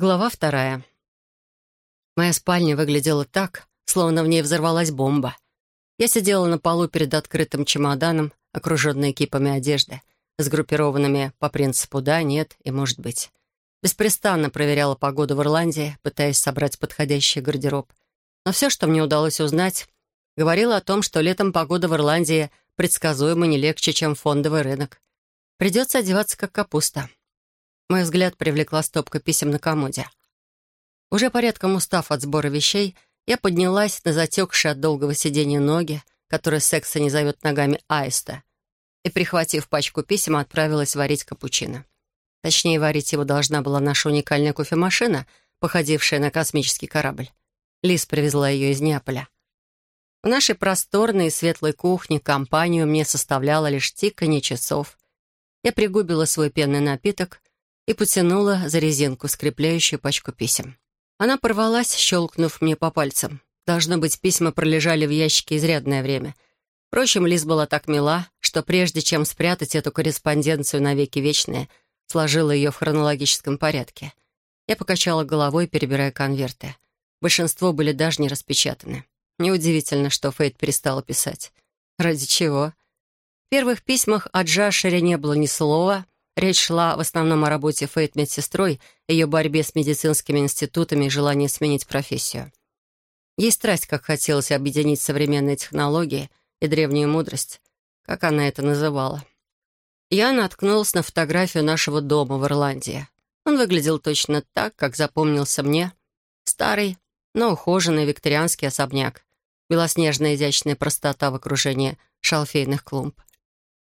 Глава вторая. Моя спальня выглядела так, словно в ней взорвалась бомба. Я сидела на полу перед открытым чемоданом, окруженной кипами одежды, сгруппированными по принципу «да», «нет» и «может быть». Беспрестанно проверяла погоду в Ирландии, пытаясь собрать подходящий гардероб. Но все, что мне удалось узнать, говорило о том, что летом погода в Ирландии предсказуемо не легче, чем фондовый рынок. Придется одеваться как капуста. Мой взгляд привлекла стопка писем на комоде. Уже порядком устав от сбора вещей, я поднялась на затекшие от долгого сидения ноги, которые секса не зовет ногами аиста, и, прихватив пачку писем, отправилась варить капучино. Точнее, варить его должна была наша уникальная кофемашина, походившая на космический корабль. Лиз привезла ее из Неаполя. В нашей просторной и светлой кухне компанию мне составляло лишь тиканье часов. Я пригубила свой пенный напиток — и потянула за резинку, скрепляющую пачку писем. Она порвалась, щелкнув мне по пальцам. Должно быть, письма пролежали в ящике изрядное время. Впрочем, Лиз была так мила, что прежде чем спрятать эту корреспонденцию навеки вечные, сложила ее в хронологическом порядке. Я покачала головой, перебирая конверты. Большинство были даже не распечатаны. Неудивительно, что Фейт перестала писать. Ради чего? В первых письмах от Джашери не было ни слова, Речь шла в основном о работе Фейт медсестрой, ее борьбе с медицинскими институтами и желании сменить профессию. Ей страсть, как хотелось объединить современные технологии и древнюю мудрость, как она это называла. Я наткнулась на фотографию нашего дома в Ирландии. Он выглядел точно так, как запомнился мне. Старый, но ухоженный викторианский особняк. Белоснежная изящная простота в окружении шалфейных клумб.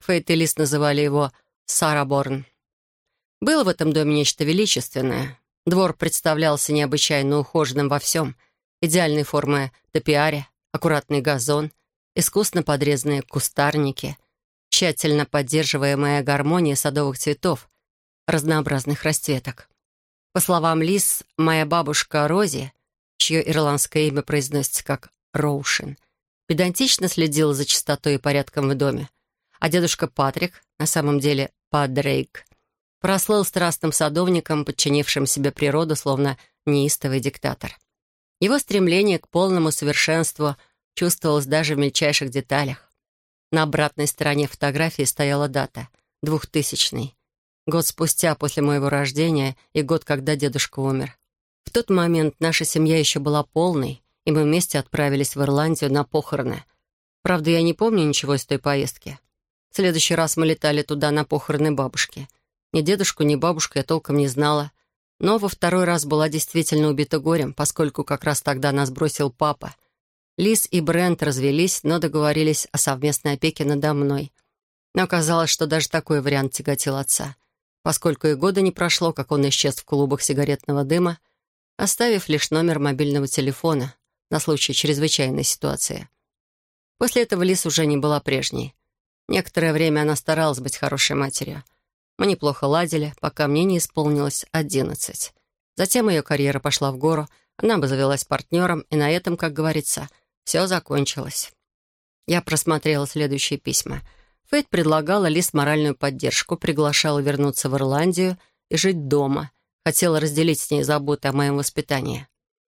Фейт и Лис называли его Сара Борн. Было в этом доме нечто величественное. Двор представлялся необычайно ухоженным во всем. Идеальной формы топиари, аккуратный газон, искусно подрезанные кустарники, тщательно поддерживаемая гармония садовых цветов, разнообразных расцветок. По словам Лис, моя бабушка Рози, чье ирландское имя произносится как Роушен, педантично следила за чистотой и порядком в доме, а дедушка Патрик, на самом деле Падрейк, прослыл страстным садовником, подчинившим себе природу, словно неистовый диктатор. Его стремление к полному совершенству чувствовалось даже в мельчайших деталях. На обратной стороне фотографии стояла дата — двухтысячный. Год спустя после моего рождения и год, когда дедушка умер. В тот момент наша семья еще была полной, и мы вместе отправились в Ирландию на похороны. Правда, я не помню ничего из той поездки. В следующий раз мы летали туда на похороны бабушки. Ни дедушку, ни бабушку я толком не знала. Но во второй раз была действительно убита горем, поскольку как раз тогда нас бросил папа. Лиз и Брент развелись, но договорились о совместной опеке надо мной. Но оказалось, что даже такой вариант тяготил отца, поскольку и года не прошло, как он исчез в клубах сигаретного дыма, оставив лишь номер мобильного телефона на случай чрезвычайной ситуации. После этого Лиз уже не была прежней. Некоторое время она старалась быть хорошей матерью. Мы неплохо ладили, пока мне не исполнилось одиннадцать. Затем ее карьера пошла в гору, она бы завелась партнером, и на этом, как говорится, все закончилось. Я просмотрела следующие письма. Фейт предлагала Лиз моральную поддержку, приглашала вернуться в Ирландию и жить дома, хотела разделить с ней заботы о моем воспитании.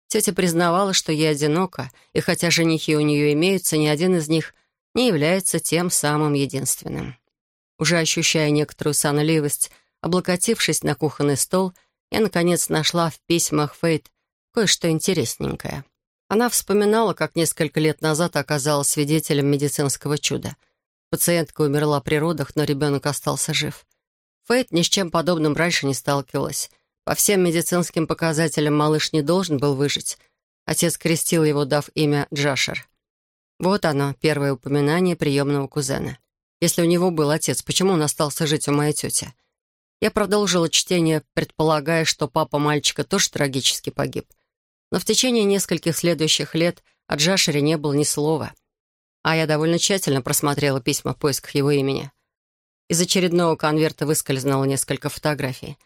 Тетя признавала, что я одинока, и хотя женихи у нее имеются, ни один из них не является тем самым единственным. Уже ощущая некоторую сонливость, облокотившись на кухонный стол, я, наконец, нашла в письмах Фейт кое-что интересненькое. Она вспоминала, как несколько лет назад оказалась свидетелем медицинского чуда. Пациентка умерла при родах, но ребенок остался жив. Фейт ни с чем подобным раньше не сталкивалась. По всем медицинским показателям малыш не должен был выжить. Отец крестил его, дав имя Джашер. Вот оно, первое упоминание приемного кузена. Если у него был отец, почему он остался жить у моей тети? Я продолжила чтение, предполагая, что папа мальчика тоже трагически погиб. Но в течение нескольких следующих лет о Джашере не было ни слова. А я довольно тщательно просмотрела письма в поисках его имени. Из очередного конверта выскользнуло несколько фотографий.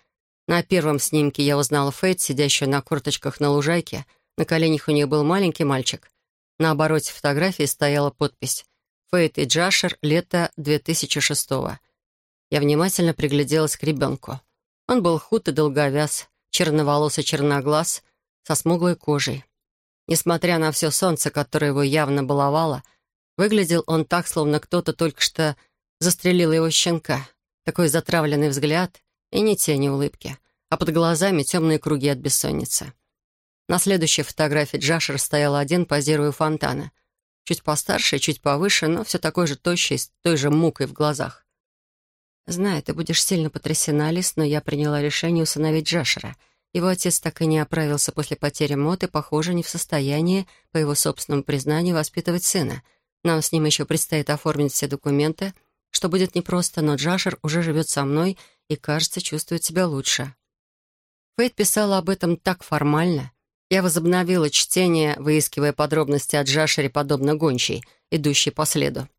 На первом снимке я узнала Фейт, сидящую на курточках на лужайке. На коленях у нее был маленький мальчик. На обороте фотографии стояла подпись «Фейт и Джашер, лето 2006-го». Я внимательно пригляделась к ребенку. Он был худ и долговяз, черноволосый черноглаз, со смуглой кожей. Несмотря на все солнце, которое его явно баловало, выглядел он так, словно кто-то только что застрелил его щенка. Такой затравленный взгляд и ни тени улыбки, а под глазами темные круги от бессонницы. На следующей фотографии Джашер стоял один, позируя у фонтана. Чуть постарше, чуть повыше, но все такой же тощий, с той же мукой в глазах. «Знаю, ты будешь сильно потрясена, Алис, но я приняла решение усыновить Джашера. Его отец так и не оправился после потери Мот и, похоже, не в состоянии, по его собственному признанию, воспитывать сына. Нам с ним еще предстоит оформить все документы, что будет непросто, но Джашер уже живет со мной и, кажется, чувствует себя лучше». Фейт писала об этом так формально. Я возобновила чтение, выискивая подробности о Джашере, подобно гончей, идущей по следу.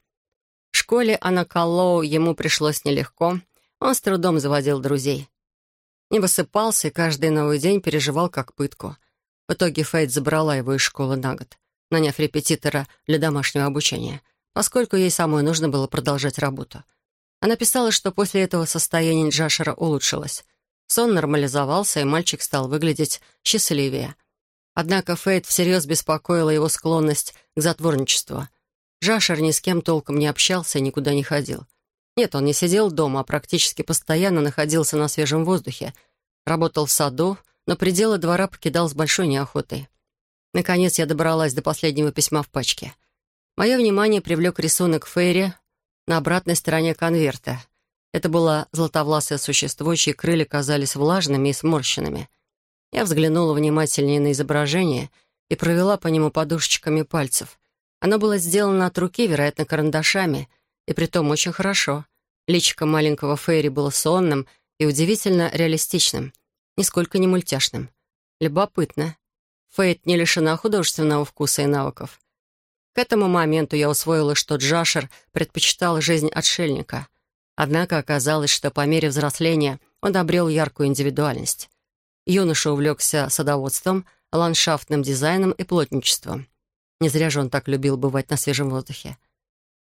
В школе Анакалоу ему пришлось нелегко. Он с трудом заводил друзей. Не высыпался и каждый новый день переживал как пытку. В итоге Фейт забрала его из школы на год, наняв репетитора для домашнего обучения, поскольку ей самой нужно было продолжать работу. Она писала, что после этого состояние Джашера улучшилось. Сон нормализовался, и мальчик стал выглядеть счастливее. Однако Фейт всерьез беспокоила его склонность к затворничеству. Жашер ни с кем толком не общался и никуда не ходил. Нет, он не сидел дома, а практически постоянно находился на свежем воздухе. Работал в саду, но пределы двора покидал с большой неохотой. Наконец я добралась до последнего письма в пачке. Мое внимание привлек рисунок Фейри на обратной стороне конверта. Это было золотовласое существо, чьи крылья казались влажными и сморщенными. Я взглянула внимательнее на изображение и провела по нему подушечками пальцев. Оно было сделано от руки, вероятно, карандашами, и притом очень хорошо. Личико маленького Фейри было сонным и удивительно реалистичным, нисколько не мультяшным. Любопытно. Фейт не лишена художественного вкуса и навыков. К этому моменту я усвоила, что Джашер предпочитал жизнь отшельника. Однако оказалось, что по мере взросления он обрел яркую индивидуальность. Юноша увлекся садоводством, ландшафтным дизайном и плотничеством. Не зря же он так любил бывать на свежем воздухе.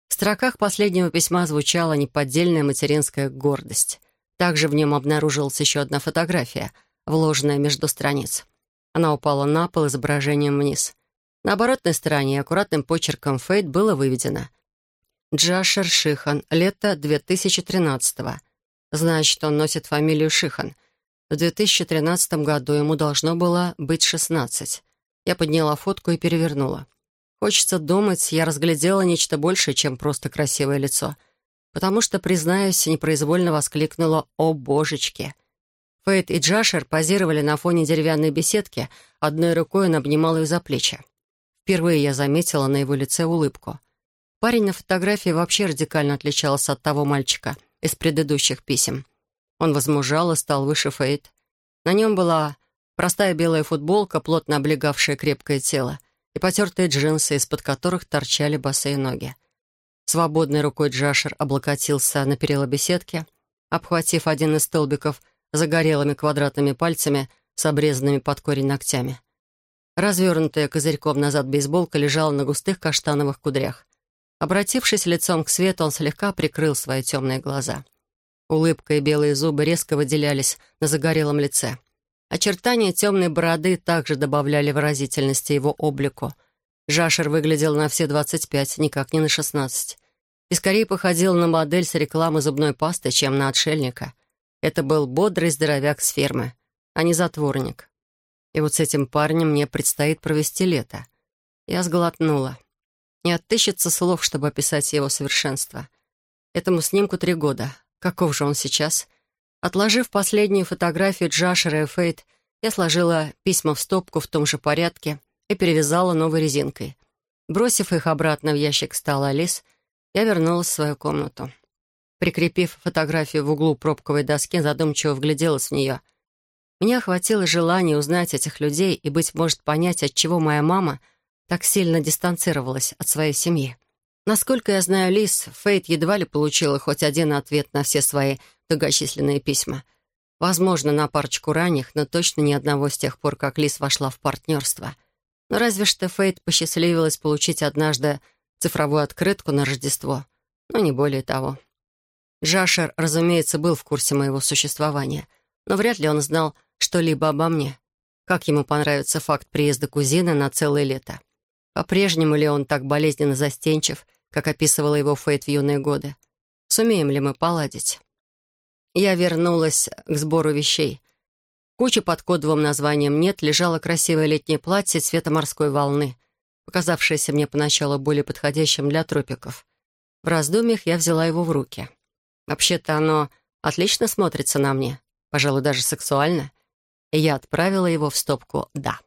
В строках последнего письма звучала неподдельная материнская гордость. Также в нем обнаружилась еще одна фотография, вложенная между страниц. Она упала на пол изображением вниз. На оборотной стороне аккуратным почерком «Фейт» было выведено «Джашер Шихан, лето 2013-го». Значит, он носит фамилию Шихан. В 2013 году ему должно было быть 16. Я подняла фотку и перевернула. Хочется думать, я разглядела нечто большее, чем просто красивое лицо. Потому что, признаюсь, непроизвольно воскликнула «О, божечки!». Фейт и Джашер позировали на фоне деревянной беседки, одной рукой он обнимал ее за плечи. Впервые я заметила на его лице улыбку. Парень на фотографии вообще радикально отличался от того мальчика из предыдущих писем. Он возмужал и стал выше Фейт. На нем была простая белая футболка, плотно облегавшая крепкое тело, и потертые джинсы, из-под которых торчали босые ноги. Свободной рукой Джашер облокотился на перила беседки, обхватив один из столбиков загорелыми квадратными пальцами с обрезанными под корень ногтями. Развернутая козырьком назад бейсболка лежала на густых каштановых кудрях. Обратившись лицом к свету, он слегка прикрыл свои темные глаза. Улыбка и белые зубы резко выделялись на загорелом лице — Очертания темной бороды также добавляли выразительности его облику. Жашер выглядел на все 25, никак не на 16. И скорее походил на модель с рекламы зубной пасты, чем на отшельника. Это был бодрый здоровяк с фермы, а не затворник. И вот с этим парнем мне предстоит провести лето. Я сглотнула. Не отыщется слов, чтобы описать его совершенство. Этому снимку три года. Каков же он сейчас? Отложив последнюю фотографию Джашера и Фейт, я сложила письма в стопку в том же порядке и перевязала новой резинкой. Бросив их обратно в ящик стола Алис, я вернулась в свою комнату. Прикрепив фотографию в углу пробковой доски, задумчиво вгляделась в нее. Меня охватило желание узнать этих людей и, быть может, понять, от чего моя мама так сильно дистанцировалась от своей семьи. Насколько я знаю Лис, Фейт едва ли получила хоть один ответ на все свои многочисленные письма. Возможно, на парочку ранних, но точно ни одного с тех пор, как Лис вошла в партнерство. Но разве что Фейт посчастливилось получить однажды цифровую открытку на Рождество. Но не более того. Джашер, разумеется, был в курсе моего существования, но вряд ли он знал, что-либо обо мне? Как ему понравится факт приезда кузина на целое лето? По-прежнему ли он так болезненно застенчив, как описывала его Фейт в юные годы? Сумеем ли мы поладить? Я вернулась к сбору вещей. Куча под кодовым названием «Нет» лежало красивое летнее платье цвета морской волны, показавшееся мне поначалу более подходящим для тропиков. В раздумьях я взяла его в руки. Вообще-то оно отлично смотрится на мне, пожалуй, даже сексуально. И я отправила его в стопку «Да».